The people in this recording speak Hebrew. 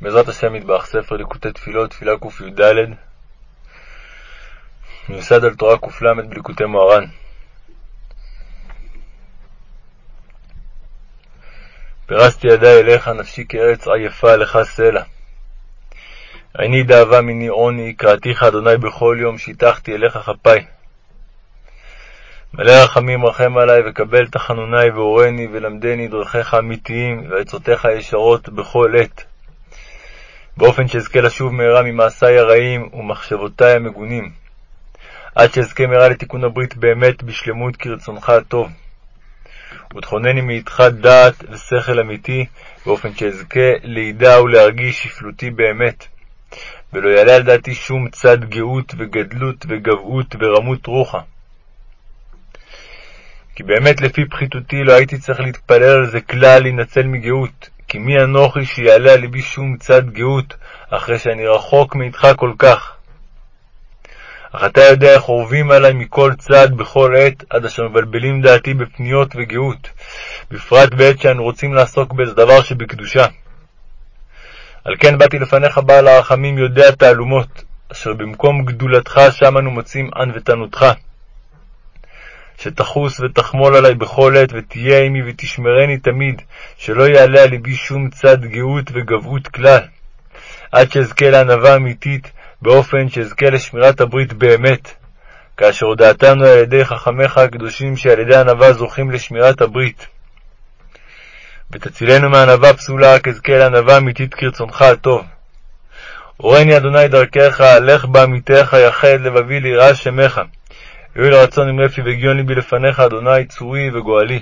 בעזרת השם מטבח, ספר ליקוטי תפילות, תפילה קי"ד, מיוסד על תורה קל בליקוטי מוהר"ן. פרסתי ידי אליך, נפשי כארץ עייפה, לך סלע. עיני דאבה מיני עוני, קראתיך אדוני בכל יום, שיטחתי אליך כפי. מלא רחמים רחם עלי, וקבל תחנוני ואורני, ולמדני דרכיך אמיתיים, ועצותיך ישרות בכל עת. באופן שאזכה לשוב מהרה ממעשיי הרעים ומחשבותי המגונים, עד שאזכה מהרה לתיקון הברית באמת בשלמות כרצונך הטוב. ותכונני מאיתך דעת ושכל אמיתי, באופן שאזכה לידע ולהרגיש שפלותי באמת, ולא יעלה על דעתי שום צד גאות וגדלות וגבהות ורמות רוחה. כי באמת לפי פחיתותי לא הייתי צריך להתפלל על זה כלל להינצל מגאות, כי מי אנוכי שיעלה על ליבי שום צד גאות, אחרי שאני רחוק מאיתך כל כך? אך אתה יודע איך אורבים עלי מכל צד בכל עת, עד אשר מבלבלים דעתי בפניות וגאות, בפרט בעת שאנו רוצים לעסוק באיזה דבר שבקדושה. על כן באתי לפניך בעל הרחמים יודע תעלומות, אשר במקום גדולתך שם אנו מוצאים ענוותנותך. שתחוס ותחמול עלי בכל עת, ותהיה עמי ותשמרני תמיד, שלא יעלה על ליבי שום צד גאות וגבהות כלל, עד שאזכה לענווה אמיתית, באופן שאזכה לשמירת הברית באמת, כאשר הודעתנו על ידי חכמיך הקדושים שעל ידי ענווה זוכים לשמירת הברית. ותצילנו מענווה פסולה, רק אזכה לענווה אמיתית כרצונך הטוב. הורני אדוני דרכך, לך בעמיתך, יחד לבבי ליראה שמך. יהיו לרצון עם רפי והגיון ליבי לפניך, אדוני צורי וגואלי.